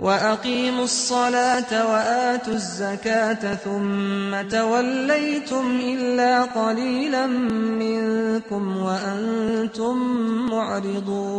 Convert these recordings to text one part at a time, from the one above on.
وَأَقِيمُوا الصَّلَاةَ وَآتُوا الزَّكَاةَ ثُمَّ تَوَلَّيْتُمْ إِلَّا قَلِيلًا مِنْكُمْ وَأَنْتُمْ مُعْرِضُونَ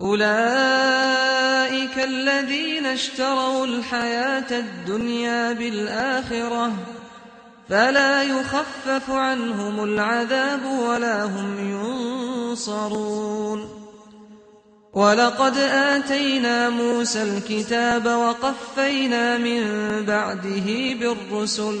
أولئك الذين اشتروا الحياة الدنيا بالآخرة فلا يخفف عنهم العذاب ولا هم ينصرون ولقد آتينا موسى الكتاب وقفينا من بعده بالرسل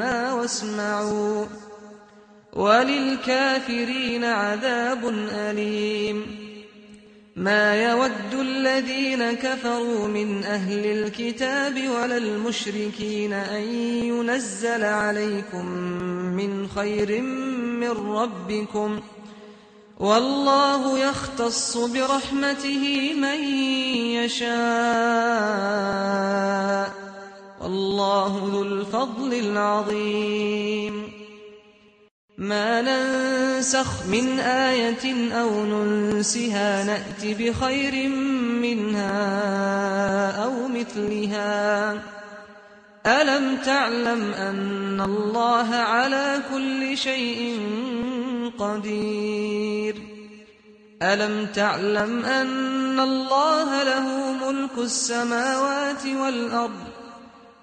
مَا وَاسْمَعُوا. وَلِلْكَافِرِينَ عَذَابٌ أَلِيمٌ. ما يود الذين كفروا من أهل الكتاب ولا المشركين أن ينزل عليكم من خير من ربكم. والله يختص برحمته من يشاء. والله ذو الفضل العظيم. ما ننسخ من آية أو ننسها نأتي بخير منها أو مثلها. ألم تعلم أن الله على كل شيء قدير؟ ألم تعلم أن الله له ملك السماوات والأرض؟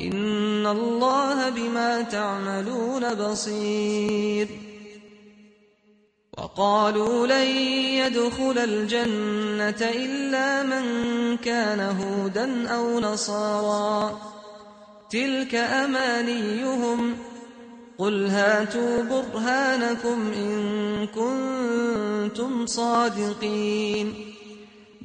ان الله بما تعملون بصير وقالوا لن يدخل الجنه الا من كان هودا أو نصارا تلك امانيهم قل هاتوا برهانكم ان كنتم صادقين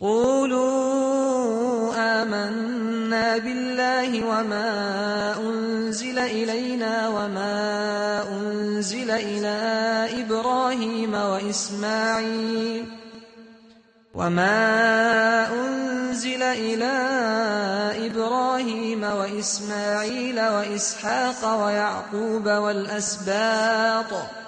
قولوا آمنا بالله وما أنزل إلينا وما أنزل إلى إبراهيم وإسماعيل وما أنزل إلى إبراهيم وإسماعيل وإسحاق ويعقوب والأسباط وما أنزل إلى إبراهيم وإسماعيل